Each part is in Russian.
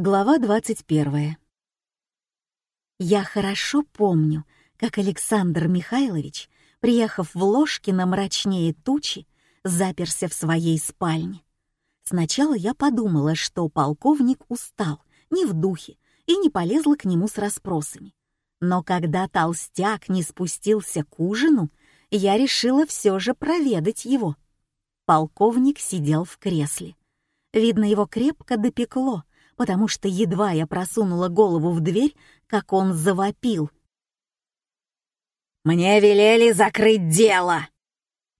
Глава 21. Я хорошо помню, как Александр Михайлович, приехав в Ложкино мрачнее тучи, заперся в своей спальне. Сначала я подумала, что полковник устал, не в духе, и не полезла к нему с расспросами. Но когда толстяк не спустился к ужину, я решила все же проведать его. Полковник сидел в кресле. Видно, его крепко допекло, потому что едва я просунула голову в дверь, как он завопил. «Мне велели закрыть дело!»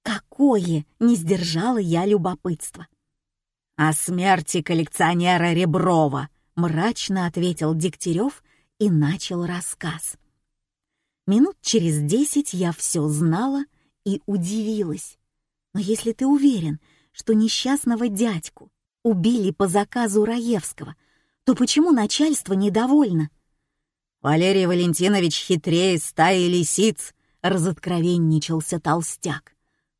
«Какое?» — не сдержала я любопытства. «О смерти коллекционера Реброва», — мрачно ответил Дегтярев и начал рассказ. Минут через десять я все знала и удивилась. Но если ты уверен, что несчастного дядьку убили по заказу Раевского, то почему начальство недовольно? Валерий Валентинович хитрее стаи лисиц, разоткровенничался толстяк.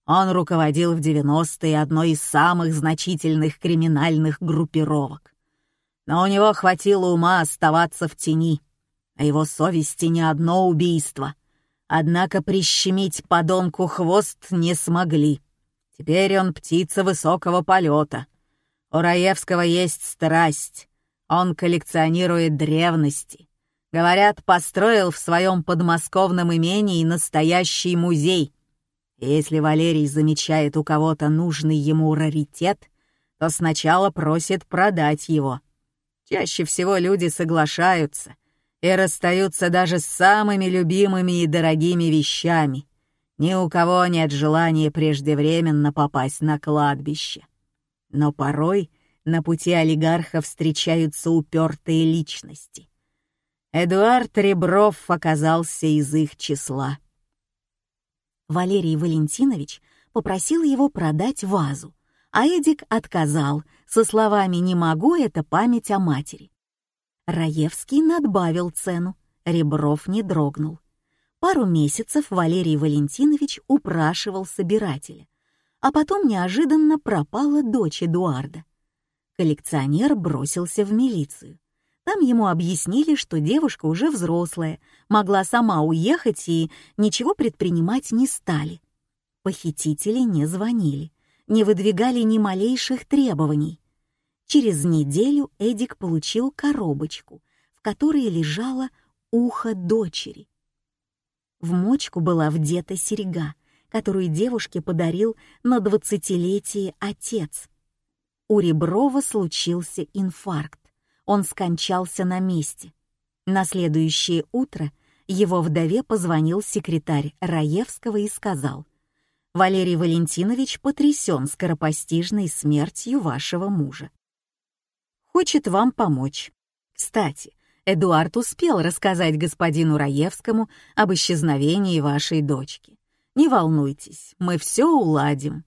Он руководил в 90-е одной из самых значительных криминальных группировок. Но у него хватило ума оставаться в тени. А его совести не одно убийство. Однако прищемить подонку хвост не смогли. Теперь он птица высокого полета. У Раевского есть страсть. Он коллекционирует древности. Говорят, построил в своем подмосковном имении настоящий музей. Если Валерий замечает у кого-то нужный ему раритет, то сначала просит продать его. Чаще всего люди соглашаются и расстаются даже с самыми любимыми и дорогими вещами. Ни у кого нет желания преждевременно попасть на кладбище. Но порой на пути олигарха встречаются упертые личности. Эдуард Ребров оказался из их числа. Валерий Валентинович попросил его продать вазу, а Эдик отказал со словами «не могу, это память о матери». Раевский надбавил цену, Ребров не дрогнул. Пару месяцев Валерий Валентинович упрашивал собирателя, а потом неожиданно пропала дочь Эдуарда коллекционер бросился в милицию. Там ему объяснили, что девушка уже взрослая, могла сама уехать и ничего предпринимать не стали. Похитители не звонили, не выдвигали ни малейших требований. Через неделю Эдик получил коробочку, в которой лежало ухо дочери. В мочку была вдета серьга, которую девушке подарил на двадцатилетие отец — у Реброва случился инфаркт. Он скончался на месте. На следующее утро его вдове позвонил секретарь Раевского и сказал, «Валерий Валентинович потрясен скоропостижной смертью вашего мужа. Хочет вам помочь. Кстати, Эдуард успел рассказать господину Раевскому об исчезновении вашей дочки. Не волнуйтесь, мы все уладим».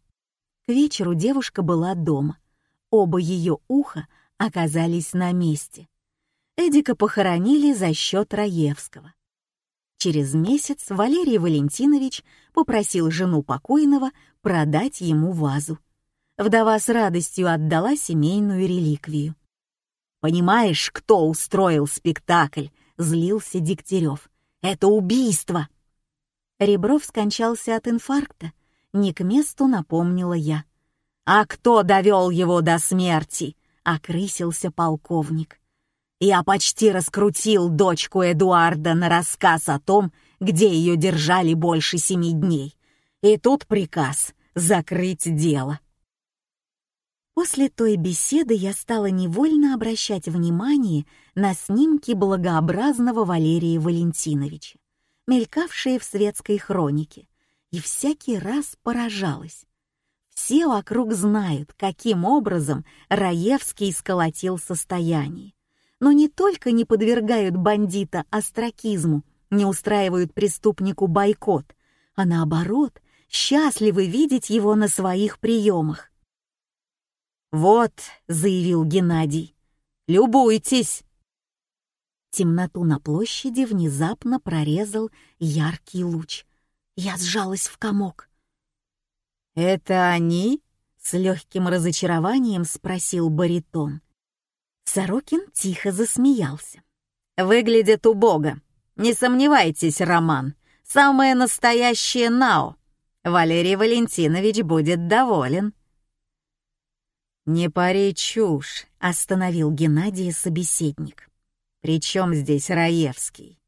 К вечеру девушка была дома. Оба ее уха оказались на месте. Эдика похоронили за счет Раевского. Через месяц Валерий Валентинович попросил жену покойного продать ему вазу. Вдова с радостью отдала семейную реликвию. «Понимаешь, кто устроил спектакль?» — злился Дегтярев. «Это убийство!» Ребров скончался от инфаркта. Не к месту напомнила я. «А кто довел его до смерти?» — окрысился полковник. «Я почти раскрутил дочку Эдуарда на рассказ о том, где ее держали больше семи дней. И тут приказ — закрыть дело». После той беседы я стала невольно обращать внимание на снимки благообразного Валерия Валентиновича, мелькавшие в светской хронике, и всякий раз поражалась. Все вокруг знают, каким образом Раевский сколотил состояние. Но не только не подвергают бандита остракизму, не устраивают преступнику бойкот, а наоборот, счастливы видеть его на своих приемах. «Вот», — заявил Геннадий, — «любуйтесь». Темноту на площади внезапно прорезал яркий луч. Я сжалась в комок. «Это они?» — с легким разочарованием спросил баритон. Сорокин тихо засмеялся. «Выглядит убого. Не сомневайтесь, Роман. Самое настоящее Нао. Валерий Валентинович будет доволен». «Не пари чушь», — остановил Геннадий собеседник. «При чем здесь Раевский?»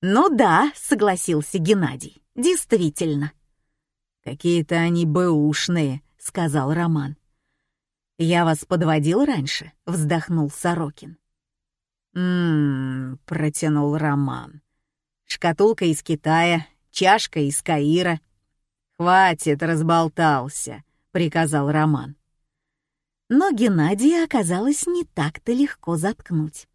«Ну да», — согласился Геннадий, — «действительно». «Какие-то они бэушные», — сказал Роман. «Я вас подводил раньше?» — вздохнул Сорокин. «М-м-м», протянул Роман. «Шкатулка из Китая, чашка из Каира». «Хватит, разболтался», — приказал Роман. Но Геннадия оказалось не так-то легко заткнуть.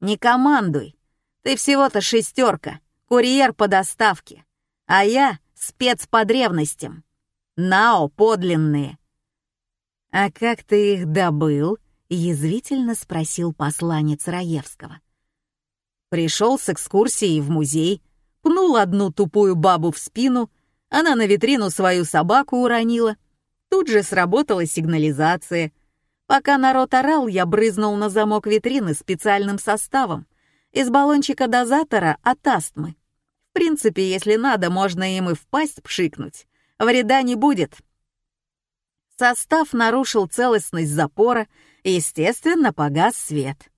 «Не командуй. Ты всего-то шестерка, курьер по доставке, а я спец по древностям. Нао подлинные». «А как ты их добыл?» — язвительно спросил посланец Раевского. Пришел с экскурсией в музей, пнул одну тупую бабу в спину, она на витрину свою собаку уронила — Тут же сработала сигнализация. Пока народ орал, я брызнул на замок витрины специальным составом. Из баллончика дозатора от астмы. Принципе, если надо, можно им и в пасть пшикнуть. Вреда не будет. Состав нарушил целостность запора, и, естественно, погас свет.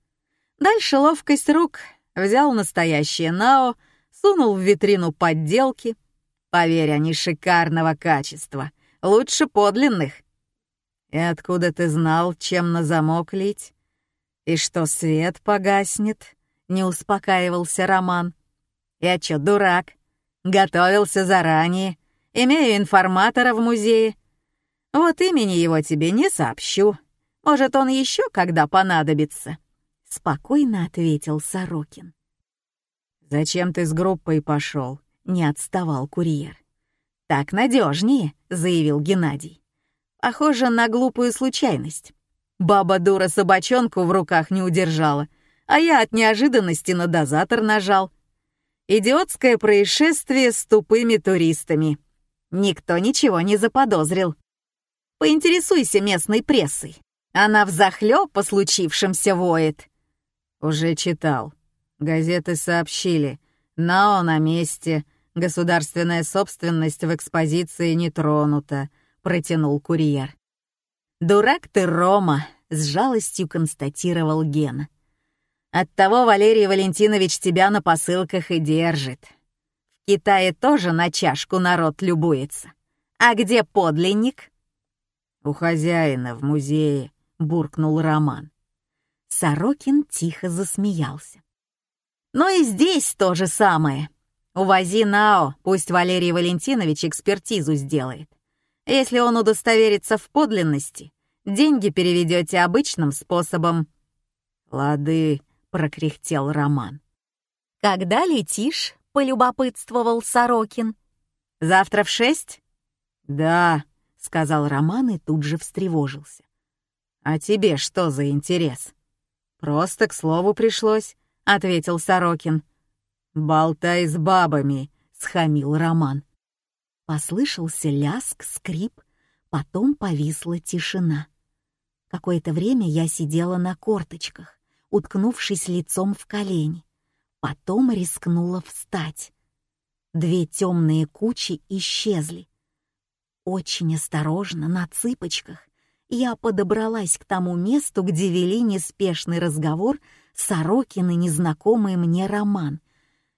Дальше ловкость рук. Взял настоящее НАО, сунул в витрину подделки. Поверь, они шикарного качества — лучше подлинных. И откуда ты знал, чем на замок лить? И что свет погаснет? Не успокаивался Роман. Я чё, дурак? Готовился заранее. Имею информатора в музее. Вот имени его тебе не сообщу. Может, он еще когда понадобится. Спокойно ответил Сорокин. «Зачем ты с группой пошел? не отставал курьер. «Так надежнее», — заявил Геннадий. «Похоже на глупую случайность. Баба-дура собачонку в руках не удержала, а я от неожиданности на дозатор нажал. Идиотское происшествие с тупыми туристами. Никто ничего не заподозрил. Поинтересуйся местной прессой. Она взахлёб по случившемся воет». «Уже читал. Газеты сообщили. Нао на месте», Государственная собственность в экспозиции не тронута», — протянул курьер. «Дурак ты, Рома», — с жалостью констатировал Гена. «Оттого Валерий Валентинович тебя на посылках и держит. В Китае тоже на чашку народ любуется. А где подлинник?» «У хозяина в музее», — буркнул Роман. Сорокин тихо засмеялся. «Но и здесь то же самое. Увози Нао, пусть Валерий Валентинович экспертизу сделает. Если он удостоверится в подлинности, деньги переведете обычным способом». «Лады», — прокряхтел Роман. «Когда летишь?» — полюбопытствовал Сорокин. «Завтра в шесть?» «Да», — сказал Роман и тут же встревожился. «А тебе что за интерес?» «Просто к слову пришлось», — ответил Сорокин. «Болтай с бабами», — схамил Роман. Послышался ляск, скрип, потом повисла тишина. Какое-то время я сидела на корточках, уткнувшись лицом в колени. Потом рискнула встать. Две темные кучи исчезли. Очень осторожно, на цыпочках, я подобралась к тому месту, где вели неспешный разговор Сорокин и незнакомый мне Роман,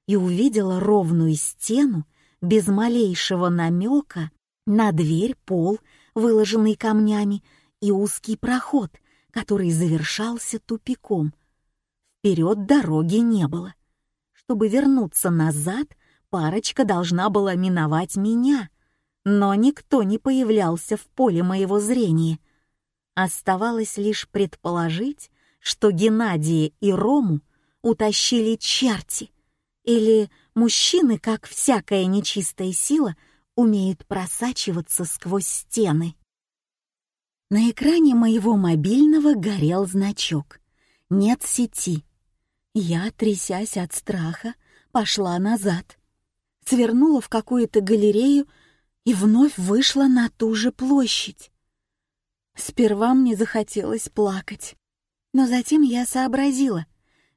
и увидела ровную стену без малейшего намека на дверь, пол, выложенный камнями, и узкий проход, который завершался тупиком. Вперед дороги не было. Чтобы вернуться назад, парочка должна была миновать меня, но никто не появлялся в поле моего зрения. Оставалось лишь предположить, что Геннадия и Рому утащили черти — или мужчины, как всякая нечистая сила, умеют просачиваться сквозь стены. На экране моего мобильного горел значок «Нет сети». Я, трясясь от страха, пошла назад, свернула в какую-то галерею и вновь вышла на ту же площадь. Сперва мне захотелось плакать. Но затем я сообразила.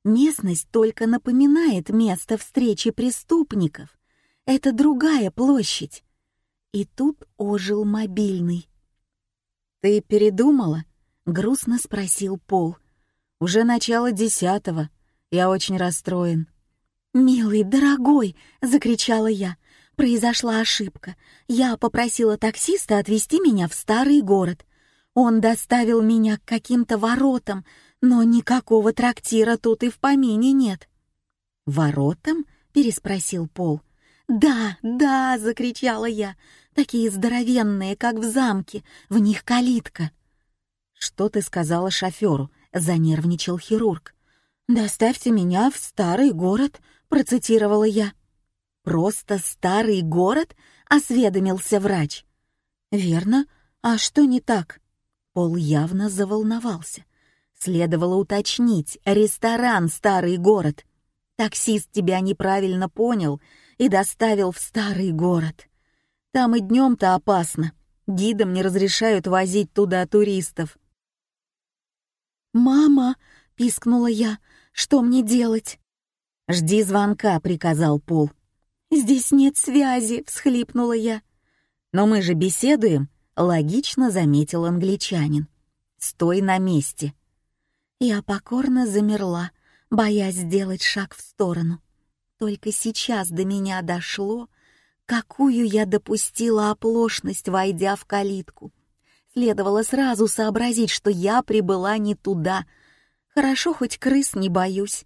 Местность только напоминает место встречи преступников. Это другая площадь. И тут ожил мобильный. «Ты передумала?» — грустно спросил Пол. «Уже начало десятого. Я очень расстроен». «Милый, дорогой!» — закричала я. «Произошла ошибка. Я попросила таксиста отвезти меня в старый город. Он доставил меня к каким-то воротам, но никакого трактира тут и в помине нет». «Воротам?» — переспросил Пол. «Да, да!» — закричала я. «Такие здоровенные, как в замке, в них калитка». «Что ты сказала шоферу?» — занервничал хирург. «Доставьте меня в старый город», — процитировала я. «Просто старый город?» — осведомился врач. «Верно. А что не так?» Пол явно заволновался. Следовало уточнить, ресторан «Старый город». Таксист тебя неправильно понял и доставил в старый город. Там и днем-то опасно. Гидам не разрешают возить туда туристов. «Мама!» — пискнула я. «Что мне делать?» «Жди звонка», — приказал Пол. «Здесь нет связи», — всхлипнула я. «Но мы же беседуем», — логично заметил англичанин. «Стой на месте». Я покорно замерла, боясь сделать шаг в сторону. Только сейчас до меня дошло, какую я допустила оплошность, войдя в калитку. Следовало сразу сообразить, что я прибыла не туда. Хорошо, хоть крыс не боюсь.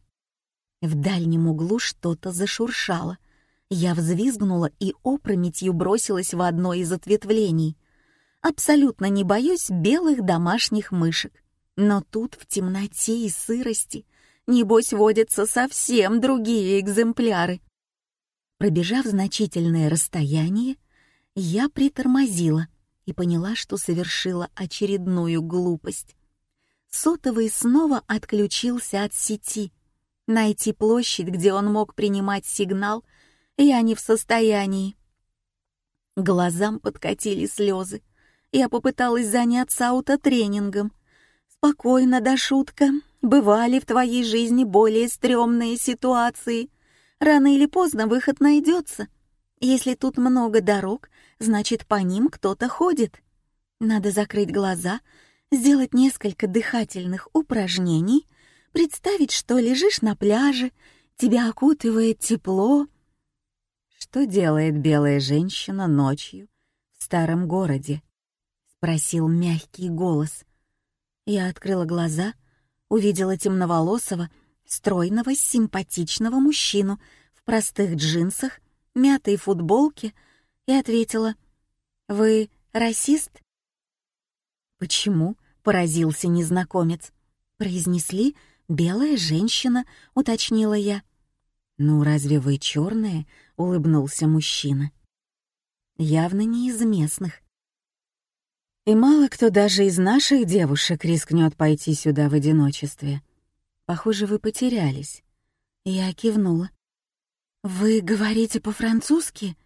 В дальнем углу что-то зашуршало. Я взвизгнула и опрометью бросилась в одно из ответвлений. Абсолютно не боюсь белых домашних мышек. Но тут в темноте и сырости, небось, водятся совсем другие экземпляры. Пробежав значительное расстояние, я притормозила и поняла, что совершила очередную глупость. Сотовый снова отключился от сети. Найти площадь, где он мог принимать сигнал, я не в состоянии. Глазам подкатили слезы. Я попыталась заняться аутотренингом, «Спокойно, да шутка. Бывали в твоей жизни более стрёмные ситуации. Рано или поздно выход найдется. Если тут много дорог, значит, по ним кто-то ходит. Надо закрыть глаза, сделать несколько дыхательных упражнений, представить, что лежишь на пляже, тебя окутывает тепло». «Что делает белая женщина ночью в старом городе?» — спросил мягкий голос. Я открыла глаза, увидела темноволосого, стройного, симпатичного мужчину в простых джинсах, мятой футболке и ответила «Вы расист?» «Почему?» — поразился незнакомец. «Произнесли «белая женщина», — уточнила я. «Ну, разве вы черная?» — улыбнулся мужчина. «Явно не из местных. И мало кто даже из наших девушек рискнет пойти сюда в одиночестве. Похоже, вы потерялись. Я кивнула. «Вы говорите по-французски?»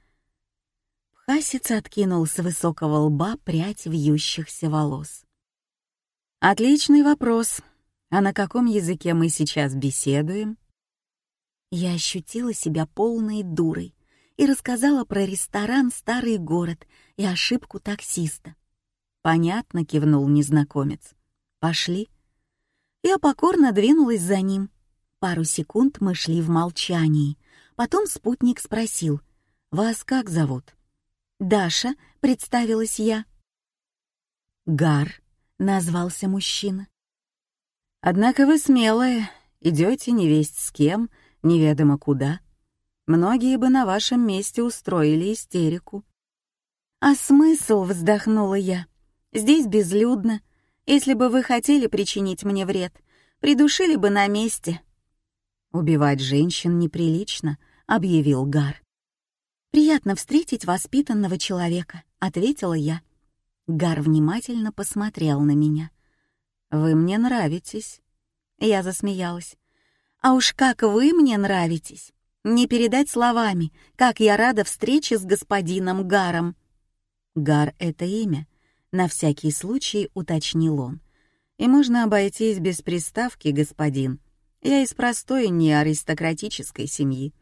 Пхасец откинул с высокого лба прядь вьющихся волос. «Отличный вопрос. А на каком языке мы сейчас беседуем?» Я ощутила себя полной дурой и рассказала про ресторан «Старый город» и ошибку таксиста. «Понятно», — кивнул незнакомец. «Пошли». Я покорно двинулась за ним. Пару секунд мы шли в молчании. Потом спутник спросил, «Вас как зовут?» «Даша», — представилась я. «Гар», — назвался мужчина. «Однако вы смелая, идете невесть с кем, неведомо куда. Многие бы на вашем месте устроили истерику». «А смысл?» — вздохнула я. Здесь безлюдно. Если бы вы хотели причинить мне вред, придушили бы на месте». «Убивать женщин неприлично», — объявил Гар. «Приятно встретить воспитанного человека», — ответила я. Гар внимательно посмотрел на меня. «Вы мне нравитесь». Я засмеялась. «А уж как вы мне нравитесь! Не передать словами, как я рада встрече с господином Гаром!» Гар — это имя, на всякий случай уточнил он. И можно обойтись без приставки, господин. Я из простой, не аристократической семьи.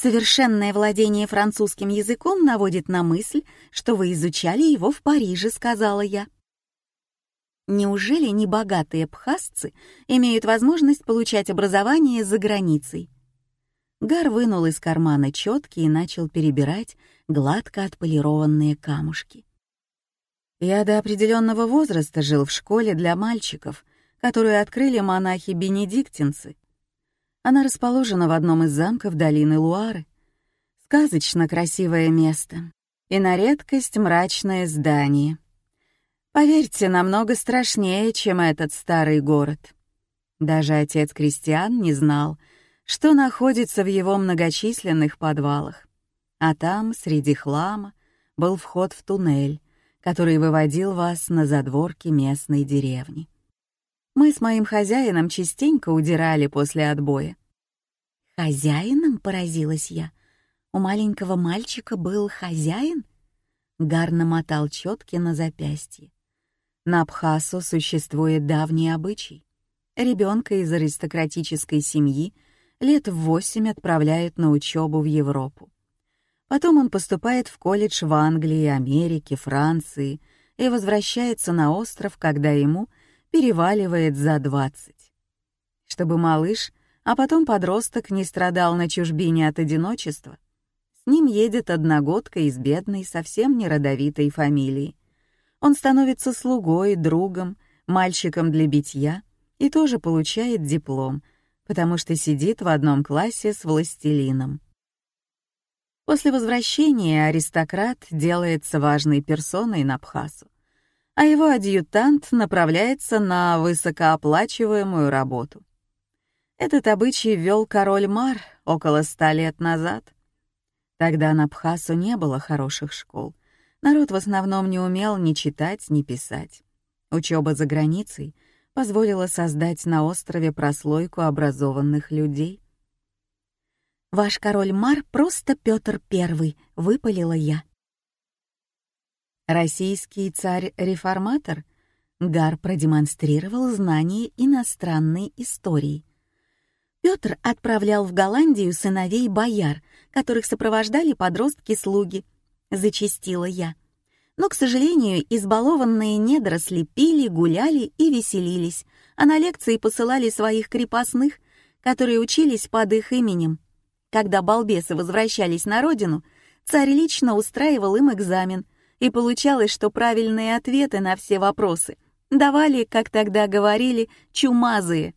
Совершенное владение французским языком наводит на мысль, что вы изучали его в Париже, сказала я. Неужели небогатые бхасцы имеют возможность получать образование за границей? Гар вынул из кармана четки и начал перебирать гладко отполированные камушки. Я до определенного возраста жил в школе для мальчиков, которую открыли монахи-бенедиктинцы. Она расположена в одном из замков долины Луары. Сказочно красивое место и на редкость мрачное здание. Поверьте, намного страшнее, чем этот старый город. Даже отец Кристиан не знал, что находится в его многочисленных подвалах. А там, среди хлама, был вход в туннель, который выводил вас на задворки местной деревни. Мы с моим хозяином частенько удирали после отбоя. «Хозяином?» — поразилась я. «У маленького мальчика был хозяин?» Гар намотал четки на запястье. На Абхасу существует давний обычай. Ребенка из аристократической семьи — лет в восемь отправляют на учебу в Европу. Потом он поступает в колледж в Англии, Америке, Франции и возвращается на остров, когда ему переваливает за двадцать. Чтобы малыш, а потом подросток не страдал на чужбине от одиночества, с ним едет одногодка из бедной, совсем не родовитой фамилии. Он становится слугой, другом, мальчиком для битья и тоже получает диплом — потому что сидит в одном классе с властелином. После возвращения аристократ делается важной персоной на Бхасу, а его адъютант направляется на высокооплачиваемую работу. Этот обычай ввел король Мар около ста лет назад. Тогда на Бхасу не было хороших школ. Народ в основном не умел ни читать, ни писать. Учеба за границей — позволила создать на острове прослойку образованных людей. «Ваш король Мар просто Петр Первый», — выпалила я. Российский царь-реформатор Гар продемонстрировал знание иностранной истории. Петр отправлял в Голландию сыновей бояр, которых сопровождали подростки-слуги. Зачистила я но, к сожалению, избалованные недоросли пили, гуляли и веселились, а на лекции посылали своих крепостных, которые учились под их именем. Когда балбесы возвращались на родину, царь лично устраивал им экзамен, и получалось, что правильные ответы на все вопросы давали, как тогда говорили, чумазые.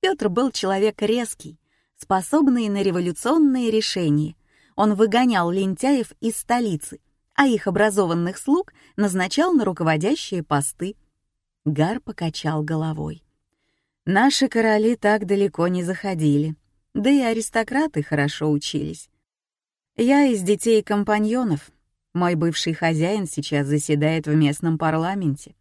Петр был человек резкий, способный на революционные решения. Он выгонял лентяев из столицы, а их образованных слуг назначал на руководящие посты. Гар покачал головой. Наши короли так далеко не заходили, да и аристократы хорошо учились. Я из детей компаньонов. Мой бывший хозяин сейчас заседает в местном парламенте.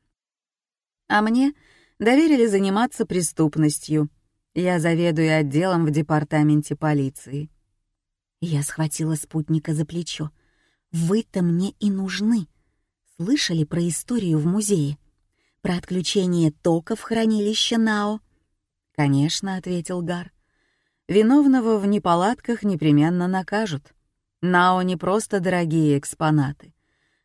А мне доверили заниматься преступностью. Я заведую отделом в департаменте полиции. Я схватила спутника за плечо. Вы-то мне и нужны. Слышали про историю в музее? Про отключение тока в хранилище Нао? Конечно, ответил Гар. Виновного в неполадках непременно накажут. Нао не просто дорогие экспонаты.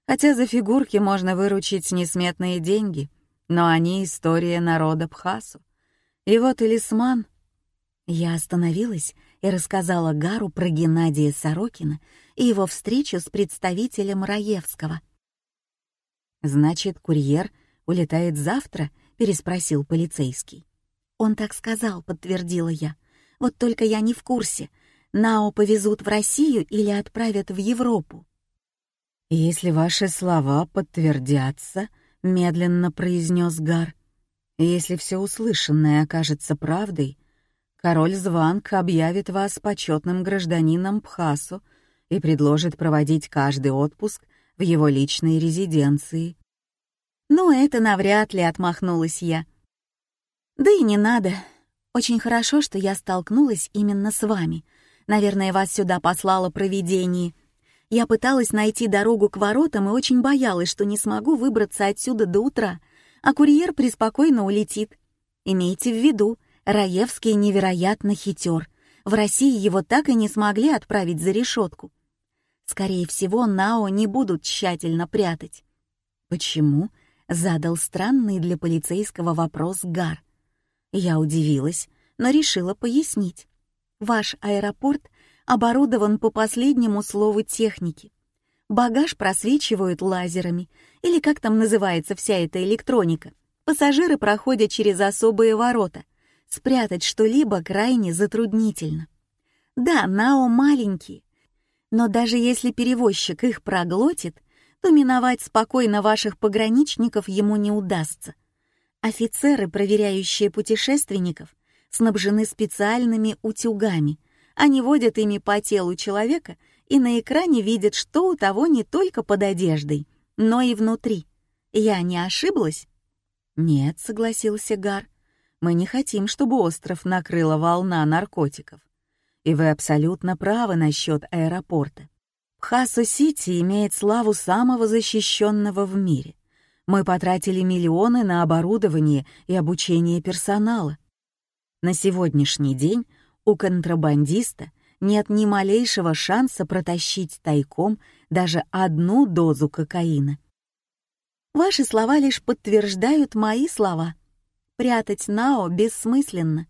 Хотя за фигурки можно выручить несметные деньги, но они — история народа Бхасу. Его талисман... Я остановилась и рассказала Гару про Геннадия Сорокина и его встречу с представителем Раевского. «Значит, курьер улетает завтра?» — переспросил полицейский. «Он так сказал», — подтвердила я. «Вот только я не в курсе, Нао повезут в Россию или отправят в Европу». «Если ваши слова подтвердятся», — медленно произнес Гар, «если все услышанное окажется правдой, король Званг объявит вас почетным гражданином Пхасу и предложит проводить каждый отпуск в его личной резиденции. «Ну, это навряд ли», — отмахнулась я. «Да и не надо. Очень хорошо, что я столкнулась именно с вами. Наверное, вас сюда послало провидение. Я пыталась найти дорогу к воротам и очень боялась, что не смогу выбраться отсюда до утра. а курьер преспокойно улетит. Имейте в виду, Раевский невероятно хитер. В России его так и не смогли отправить за решетку. Скорее всего, Нао не будут тщательно прятать. «Почему?» — задал странный для полицейского вопрос Гар. Я удивилась, но решила пояснить. «Ваш аэропорт оборудован по последнему слову техники. Багаж просвечивают лазерами, или как там называется вся эта электроника. Пассажиры проходят через особые ворота. Спрятать что-либо крайне затруднительно. Да, НАО маленькие, но даже если перевозчик их проглотит, то миновать спокойно ваших пограничников ему не удастся. Офицеры, проверяющие путешественников, снабжены специальными утюгами. Они водят ими по телу человека и на экране видят, что у того не только под одеждой, но и внутри. Я не ошиблась? Нет, согласился Гар. Мы не хотим, чтобы остров накрыла волна наркотиков. И вы абсолютно правы насчет аэропорта. Пхасо-Сити имеет славу самого защищенного в мире. Мы потратили миллионы на оборудование и обучение персонала. На сегодняшний день у контрабандиста нет ни малейшего шанса протащить тайком даже одну дозу кокаина. Ваши слова лишь подтверждают мои слова. Прятать Нао бессмысленно.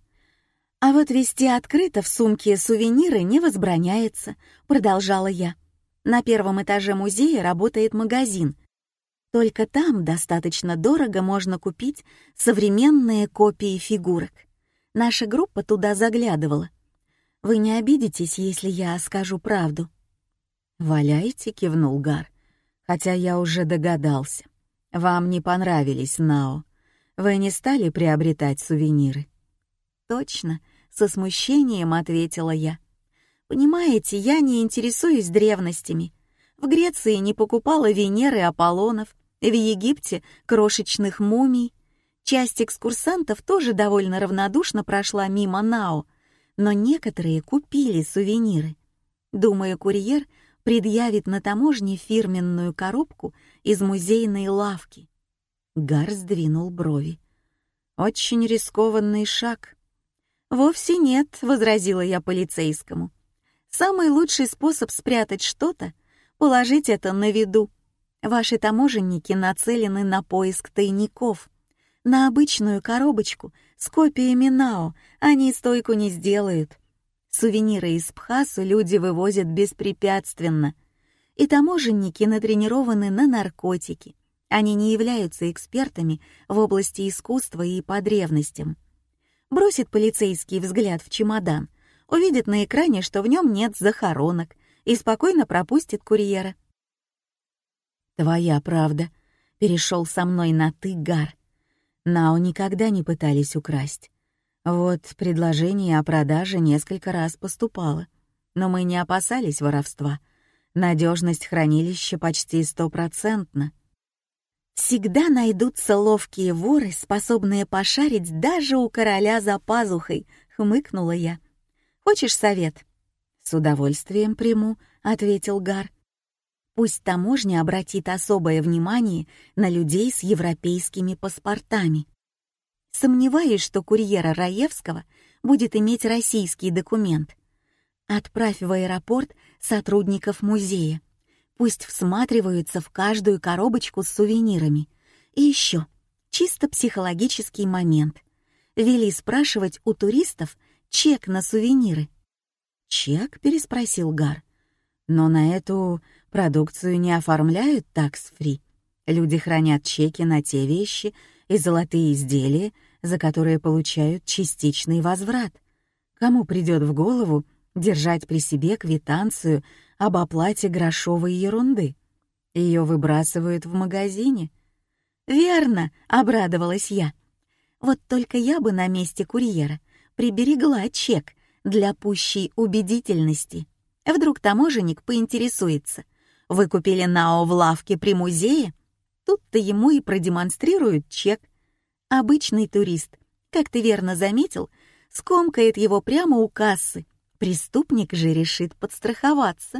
А вот вести открыто в сумке сувениры не возбраняется, продолжала я. На первом этаже музея работает магазин. Только там достаточно дорого можно купить современные копии фигурок. Наша группа туда заглядывала. Вы не обидитесь, если я скажу правду?» «Валяйте», — кивнул Гар, «хотя я уже догадался. Вам не понравились Нао. Вы не стали приобретать сувениры?» «Точно», — со смущением ответила я. «Понимаете, я не интересуюсь древностями. В Греции не покупала Венеры Аполлонов, в Египте — крошечных мумий. Часть экскурсантов тоже довольно равнодушно прошла мимо Нао, но некоторые купили сувениры. Думаю, курьер предъявит на таможне фирменную коробку из музейной лавки. Гар сдвинул брови. «Очень рискованный шаг». «Вовсе нет», — возразила я полицейскому. «Самый лучший способ спрятать что-то — положить это на виду. Ваши таможенники нацелены на поиск тайников. На обычную коробочку с копиями НАО они стойку не сделают. Сувениры из Пхасу люди вывозят беспрепятственно. И таможенники натренированы на наркотики. Они не являются экспертами в области искусства и по древностям. Бросит полицейский взгляд в чемодан, увидит на экране, что в нем нет захоронок, и спокойно пропустит курьера. «Твоя правда», — перешел со мной на «ты, Гар. Нао никогда не пытались украсть. Вот предложение о продаже несколько раз поступало, но мы не опасались воровства. Надежность хранилища почти стопроцентна. Всегда найдутся ловкие воры, способные пошарить даже у короля за пазухой, хмыкнула я. Хочешь совет? С удовольствием приму, ответил Гар. Пусть таможня обратит особое внимание на людей с европейскими паспортами. Сомневаюсь, что курьера Раевского будет иметь российский документ. Отправь в аэропорт сотрудников музея. Пусть всматриваются в каждую коробочку с сувенирами. И еще, чисто психологический момент. Вели спрашивать у туристов чек на сувениры. «Чек?» — переспросил Гар. «Но на эту Продукцию не оформляют такс-фри. Люди хранят чеки на те вещи и золотые изделия, за которые получают частичный возврат. Кому придет в голову держать при себе квитанцию об оплате грошовой ерунды? Ее выбрасывают в магазине. «Верно», — обрадовалась я. «Вот только я бы на месте курьера приберегла чек для пущей убедительности. Вдруг таможенник поинтересуется, вы купили Нао в лавке при музее? Тут-то ему и продемонстрируют чек. Обычный турист, как ты верно заметил, скомкает его прямо у кассы. Преступник же решит подстраховаться.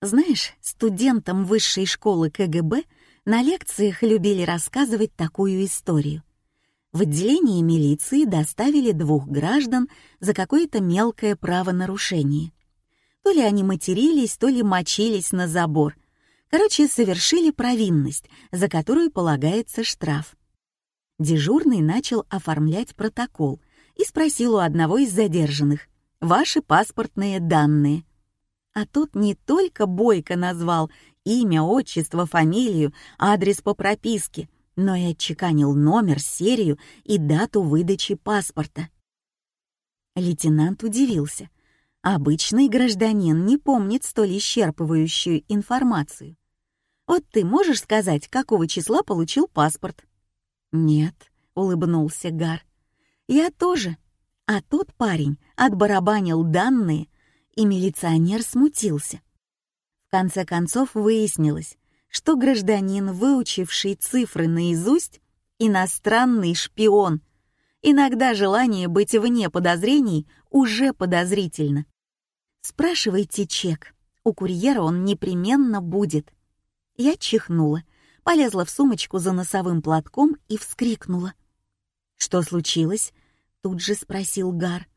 Знаешь, студентам высшей школы КГБ На лекциях любили рассказывать такую историю. В отделении милиции доставили двух граждан за какое-то мелкое правонарушение. То ли они матерились, то ли мочились на забор. Короче, совершили провинность, за которую полагается штраф. Дежурный начал оформлять протокол и спросил у одного из задержанных «Ваши паспортные данные». А тот не только Бойко назвал имя, отчество, фамилию, адрес по прописке, но и отчеканил номер, серию и дату выдачи паспорта. Лейтенант удивился. Обычный гражданин не помнит столь исчерпывающую информацию. Вот ты можешь сказать, какого числа получил паспорт? Нет, улыбнулся Гар. Я тоже. А тот парень отбарабанил данные, и милиционер смутился. В конце концов выяснилось, что гражданин, выучивший цифры наизусть, иностранный шпион. Иногда желание быть вне подозрений уже подозрительно. Спрашивайте чек. У курьера он непременно будет. Я чихнула, полезла в сумочку за носовым платком и вскрикнула. «Что случилось?» — тут же спросил Гар.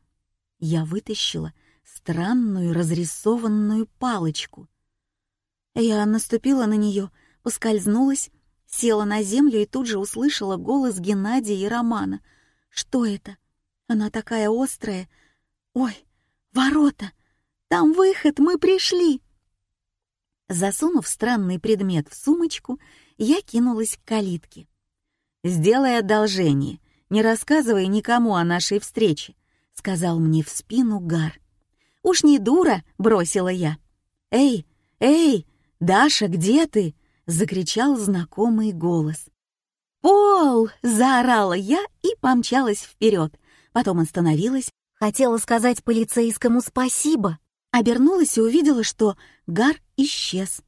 Я вытащила странную разрисованную палочку. Я наступила на нее, поскользнулась, села на землю и тут же услышала голос Геннадия и Романа. «Что это? Она такая острая! Ой, ворота!» Там выход, мы пришли!» Засунув странный предмет в сумочку, я кинулась к калитке. «Сделай одолжение, не рассказывай никому о нашей встрече», — сказал мне в спину Гар. «Уж не дура!» — бросила я. «Эй, эй, Даша, где ты?» — закричал знакомый голос. «Пол!» — заорала я и помчалась вперед. Потом остановилась, хотела сказать полицейскому спасибо, Обернулась и увидела, что Гар исчез.